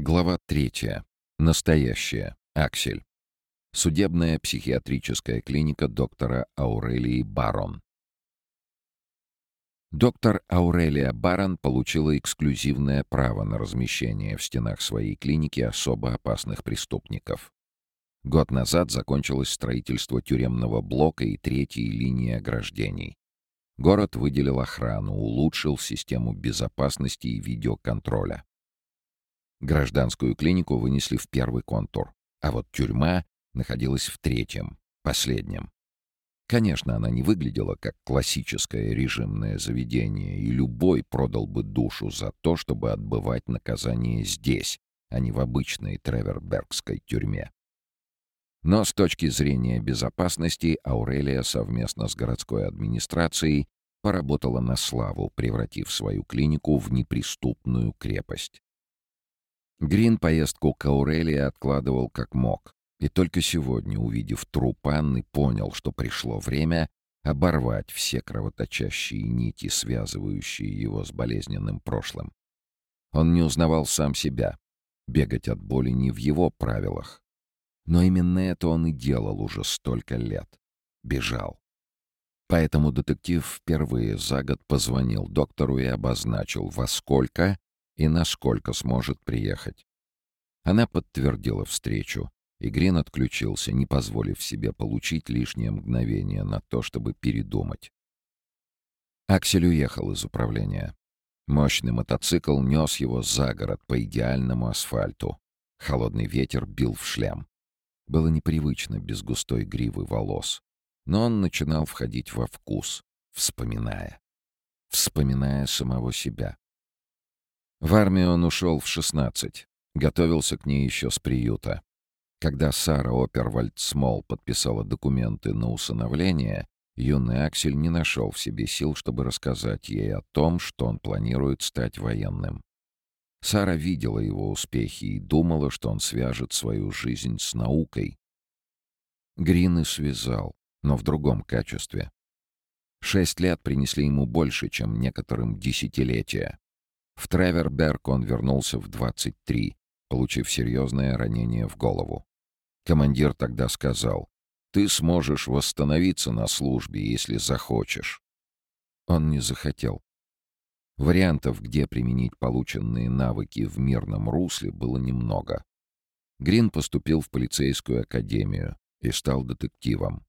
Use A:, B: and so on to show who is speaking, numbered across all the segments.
A: Глава третья. Настоящая. Аксель. Судебная психиатрическая клиника доктора Аурелии Барон. Доктор Аурелия Барон получила эксклюзивное право на размещение в стенах своей клиники особо опасных преступников. Год назад закончилось строительство тюремного блока и третьей линии ограждений. Город выделил охрану, улучшил систему безопасности и видеоконтроля. Гражданскую клинику вынесли в первый контур, а вот тюрьма находилась в третьем, последнем. Конечно, она не выглядела как классическое режимное заведение, и любой продал бы душу за то, чтобы отбывать наказание здесь, а не в обычной Тревербергской тюрьме. Но с точки зрения безопасности Аурелия совместно с городской администрацией поработала на славу, превратив свою клинику в неприступную крепость. Грин поездку к Аурелии откладывал как мог. И только сегодня, увидев труп Анны, понял, что пришло время оборвать все кровоточащие нити, связывающие его с болезненным прошлым. Он не узнавал сам себя. Бегать от боли не в его правилах. Но именно это он и делал уже столько лет. Бежал. Поэтому детектив впервые за год позвонил доктору и обозначил, во сколько и насколько сможет приехать. Она подтвердила встречу, и Грин отключился, не позволив себе получить лишнее мгновение на то, чтобы передумать. Аксель уехал из управления. Мощный мотоцикл нес его за город по идеальному асфальту. Холодный ветер бил в шлем. Было непривычно без густой гривы волос. Но он начинал входить во вкус, вспоминая. Вспоминая самого себя. В армию он ушел в 16. Готовился к ней еще с приюта. Когда Сара Опервальд Смол подписала документы на усыновление, юный Аксель не нашел в себе сил, чтобы рассказать ей о том, что он планирует стать военным. Сара видела его успехи и думала, что он свяжет свою жизнь с наукой. Грин и связал, но в другом качестве. Шесть лет принесли ему больше, чем некоторым десятилетия. В Треверберг он вернулся в 23, получив серьезное ранение в голову. Командир тогда сказал, «Ты сможешь восстановиться на службе, если захочешь». Он не захотел. Вариантов, где применить полученные навыки в мирном русле, было немного. Грин поступил в полицейскую академию и стал детективом.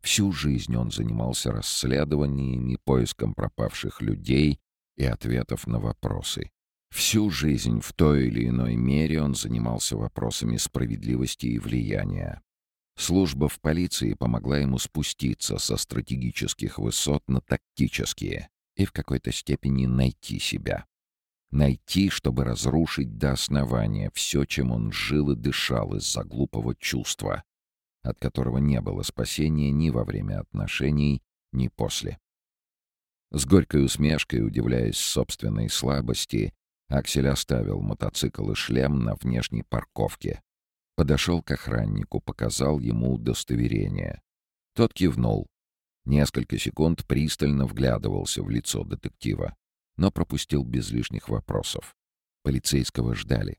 A: Всю жизнь он занимался расследованиями, поиском пропавших людей и ответов на вопросы. Всю жизнь в той или иной мере он занимался вопросами справедливости и влияния. Служба в полиции помогла ему спуститься со стратегических высот на тактические и в какой-то степени найти себя. Найти, чтобы разрушить до основания все, чем он жил и дышал из-за глупого чувства, от которого не было спасения ни во время отношений, ни после. С горькой усмешкой, удивляясь собственной слабости, Аксель оставил мотоцикл и шлем на внешней парковке. Подошел к охраннику, показал ему удостоверение. Тот кивнул. Несколько секунд пристально вглядывался в лицо детектива, но пропустил без лишних вопросов. Полицейского ждали.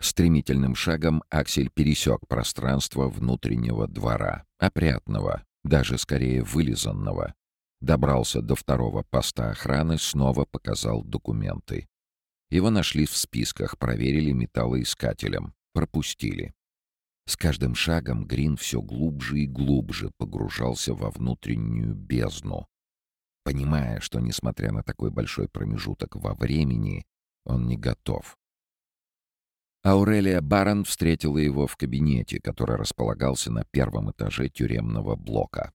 A: Стремительным шагом Аксель пересек пространство внутреннего двора, опрятного, даже скорее вылизанного, Добрался до второго поста охраны, снова показал документы. Его нашли в списках, проверили металлоискателем, пропустили. С каждым шагом Грин все глубже и глубже погружался во внутреннюю бездну, понимая, что, несмотря на такой большой промежуток во времени, он не готов. Аурелия Барон встретила его в кабинете, который располагался на первом этаже тюремного блока.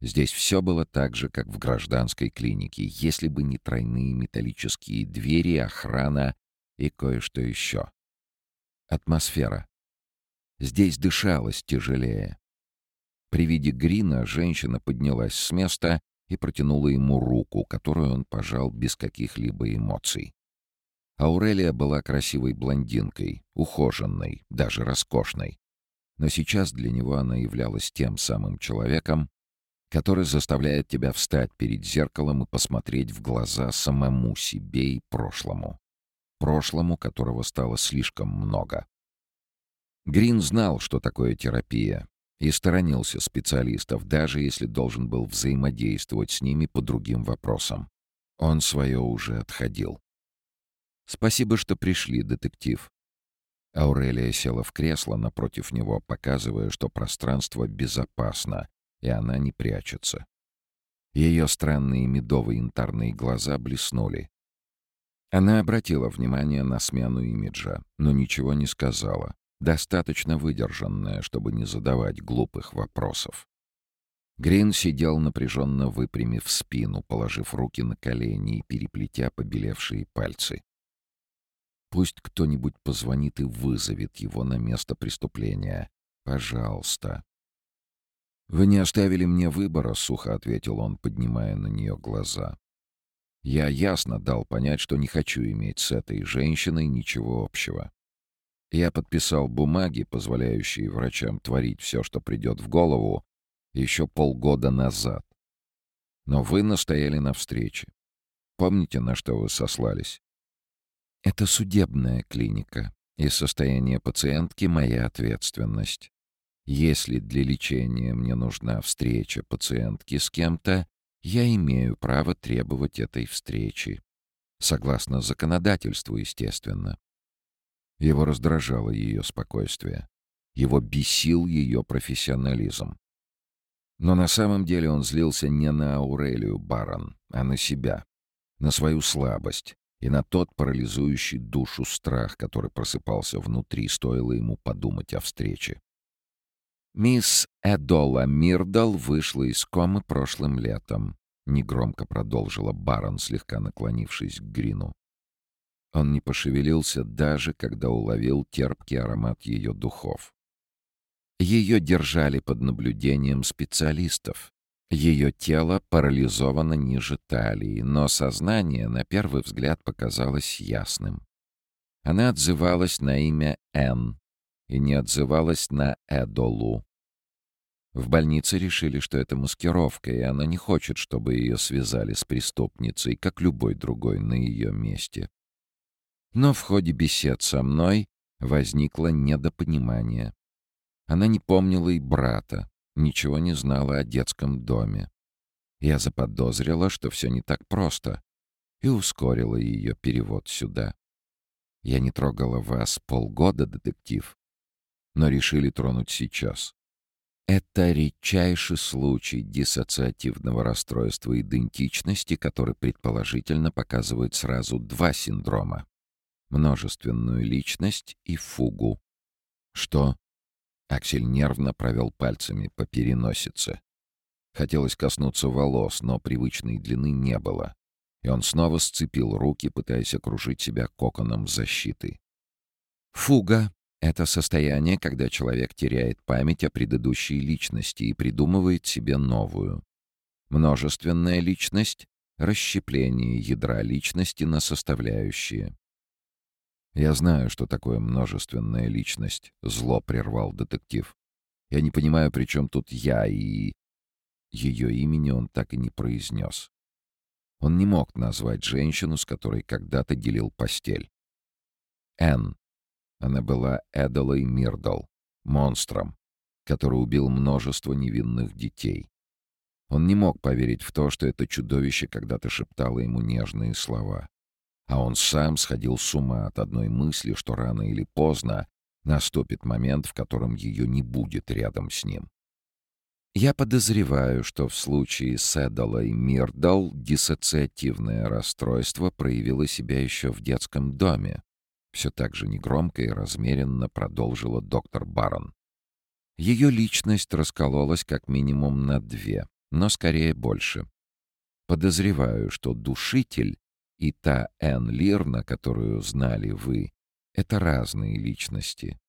A: Здесь все было так же, как в гражданской клинике, если бы не тройные металлические двери, охрана и кое-что еще. Атмосфера. Здесь дышалось тяжелее. При виде Грина женщина поднялась с места и протянула ему руку, которую он пожал без каких-либо эмоций. Аурелия была красивой блондинкой, ухоженной, даже роскошной. Но сейчас для него она являлась тем самым человеком, который заставляет тебя встать перед зеркалом и посмотреть в глаза самому себе и прошлому. прошлому которого стало слишком много. Грин знал, что такое терапия, и сторонился специалистов, даже если должен был взаимодействовать с ними по другим вопросам. Он свое уже отходил. «Спасибо, что пришли, детектив». Аурелия села в кресло напротив него, показывая, что пространство безопасно, и она не прячется. Ее странные медовые янтарные глаза блеснули. Она обратила внимание на смену имиджа, но ничего не сказала, достаточно выдержанная, чтобы не задавать глупых вопросов. Грин сидел напряженно выпрямив спину, положив руки на колени и переплетя побелевшие пальцы. Пусть кто-нибудь позвонит и вызовет его на место преступления. Пожалуйста. «Вы не оставили мне выбора», — сухо ответил он, поднимая на нее глаза. «Я ясно дал понять, что не хочу иметь с этой женщиной ничего общего. Я подписал бумаги, позволяющие врачам творить все, что придет в голову, еще полгода назад. Но вы настояли на встрече. Помните, на что вы сослались? Это судебная клиника, и состояние пациентки — моя ответственность. Если для лечения мне нужна встреча пациентки с кем-то, я имею право требовать этой встречи. Согласно законодательству, естественно. Его раздражало ее спокойствие. Его бесил ее профессионализм. Но на самом деле он злился не на Аурелию Барон, а на себя, на свою слабость и на тот парализующий душу страх, который просыпался внутри, стоило ему подумать о встрече. Мисс Эдола Мирдал вышла из комы прошлым летом. Негромко продолжила Барон, слегка наклонившись к Грину. Он не пошевелился даже, когда уловил терпкий аромат ее духов. Ее держали под наблюдением специалистов. Ее тело парализовано ниже талии, но сознание на первый взгляд показалось ясным. Она отзывалась на имя Н и не отзывалась на Эдолу. В больнице решили, что это маскировка, и она не хочет, чтобы ее связали с преступницей, как любой другой на ее месте. Но в ходе бесед со мной возникло недопонимание. Она не помнила и брата, ничего не знала о детском доме. Я заподозрила, что все не так просто, и ускорила ее перевод сюда. Я не трогала вас полгода, детектив, но решили тронуть сейчас. Это редчайший случай диссоциативного расстройства идентичности, который предположительно показывает сразу два синдрома множественную личность и фугу. Что? Аксель нервно провел пальцами по переносице. Хотелось коснуться волос, но привычной длины не было. И он снова сцепил руки, пытаясь окружить себя коконом защиты. Фуга — это состояние, когда человек теряет память о предыдущей личности и придумывает себе новую. Множественная личность — расщепление ядра личности на составляющие. «Я знаю, что такое множественная личность», — зло прервал детектив. «Я не понимаю, при чем тут я и...» Ее имени он так и не произнес. Он не мог назвать женщину, с которой когда-то делил постель. Н. Она была Эдолой Мирдл, монстром, который убил множество невинных детей. Он не мог поверить в то, что это чудовище когда-то шептало ему нежные слова а он сам сходил с ума от одной мысли, что рано или поздно наступит момент, в котором ее не будет рядом с ним. Я подозреваю, что в случае с Эдалой Мирдал диссоциативное расстройство проявило себя еще в детском доме. Все так же негромко и размеренно продолжила доктор Барон. Ее личность раскололась как минимум на две, но скорее больше. Подозреваю, что душитель и та Энн Лирна, которую знали вы, — это разные личности.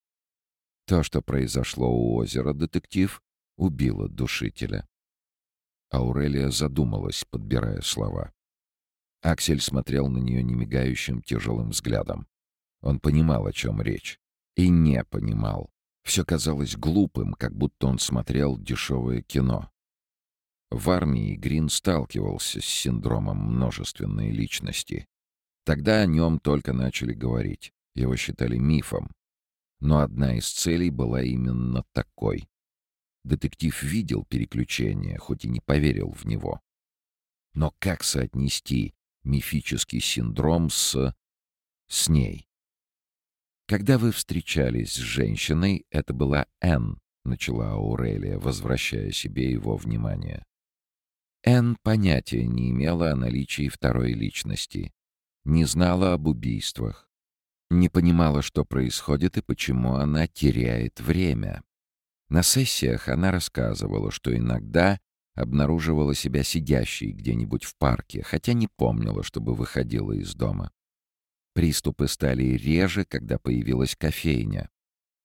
A: То, что произошло у озера, детектив, убило душителя. Аурелия задумалась, подбирая слова. Аксель смотрел на нее немигающим тяжелым взглядом. Он понимал, о чем речь. И не понимал. Все казалось глупым, как будто он смотрел дешевое кино. В армии Грин сталкивался с синдромом множественной личности. Тогда о нем только начали говорить. Его считали мифом. Но одна из целей была именно такой. Детектив видел переключение, хоть и не поверил в него. Но как соотнести мифический синдром с... с ней? Когда вы встречались с женщиной, это была Энн, начала Аурелия, возвращая себе его внимание. Энн понятия не имела о наличии второй личности, не знала об убийствах, не понимала, что происходит и почему она теряет время. На сессиях она рассказывала, что иногда обнаруживала себя сидящей где-нибудь в парке, хотя не помнила, чтобы выходила из дома. Приступы стали реже, когда появилась кофейня,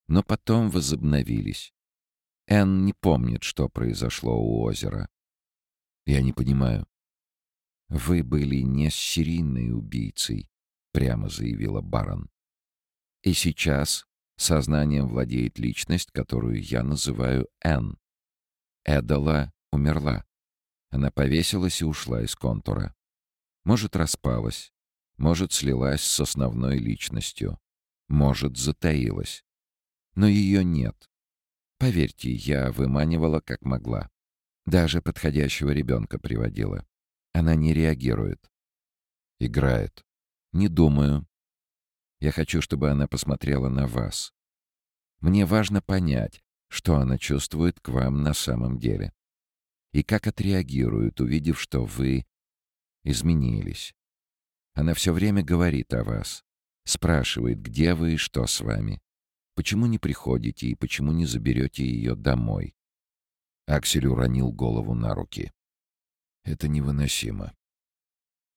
A: но потом возобновились. Энн не помнит, что произошло у озера. Я не понимаю. Вы были не серийной убийцей, прямо заявила барон. И сейчас сознанием владеет личность, которую я называю Энн. Эдала умерла. Она повесилась и ушла из контура. Может, распалась, может, слилась с основной личностью, может, затаилась. Но ее нет. Поверьте, я выманивала как могла. Даже подходящего ребенка приводила. Она не реагирует. Играет. Не думаю. Я хочу, чтобы она посмотрела на вас. Мне важно понять, что она чувствует к вам на самом деле и как отреагирует, увидев, что вы изменились. Она все время говорит о вас, спрашивает, где вы и что с вами. Почему не приходите и почему не заберете ее домой? Аксель уронил голову на руки. Это невыносимо.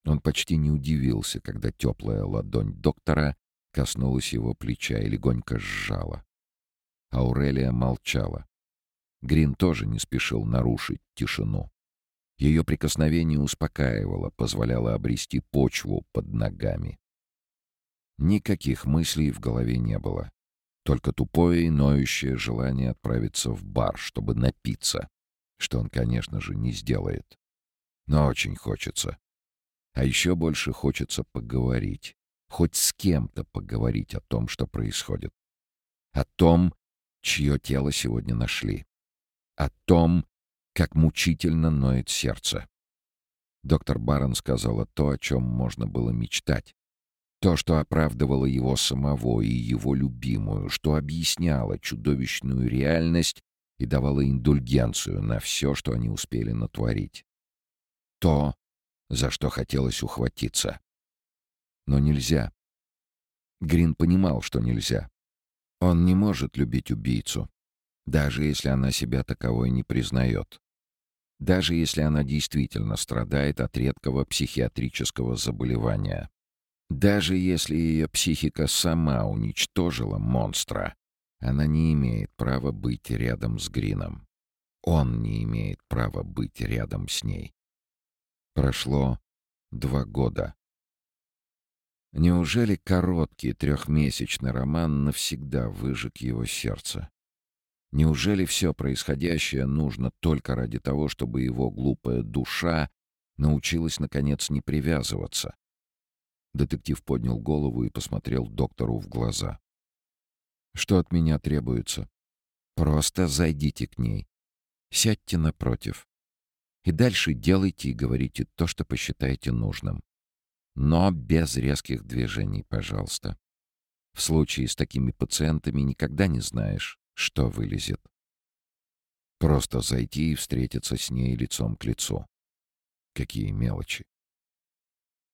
A: Он почти не удивился, когда теплая ладонь доктора коснулась его плеча и легонько сжала. Аурелия молчала. Грин тоже не спешил нарушить тишину. Ее прикосновение успокаивало, позволяло обрести почву под ногами. Никаких мыслей в голове не было. Только тупое и ноющее желание отправиться в бар, чтобы напиться, что он, конечно же, не сделает. Но очень хочется. А еще больше хочется поговорить. Хоть с кем-то поговорить о том, что происходит. О том, чье тело сегодня нашли о том, как мучительно ноет сердце. Доктор Барон сказала то, о чем можно было мечтать. То, что оправдывало его самого и его любимую, что объясняло чудовищную реальность и давало индульгенцию на все, что они успели натворить. То, за что хотелось ухватиться. Но нельзя. Грин понимал, что нельзя. Он не может любить убийцу даже если она себя таковой не признает. Даже если она действительно страдает от редкого психиатрического заболевания. Даже если ее психика сама уничтожила монстра, она не имеет права быть рядом с Грином. Он не имеет права быть рядом с ней. Прошло два года. Неужели короткий трехмесячный роман навсегда выжег его сердце? Неужели все происходящее нужно только ради того, чтобы его глупая душа научилась, наконец, не привязываться? Детектив поднял голову и посмотрел доктору в глаза. «Что от меня требуется? Просто зайдите к ней. Сядьте напротив. И дальше делайте и говорите то, что посчитаете нужным. Но без резких движений, пожалуйста. В случае с такими пациентами никогда не знаешь, что вылезет. Просто зайти и встретиться с ней лицом к лицу. Какие мелочи.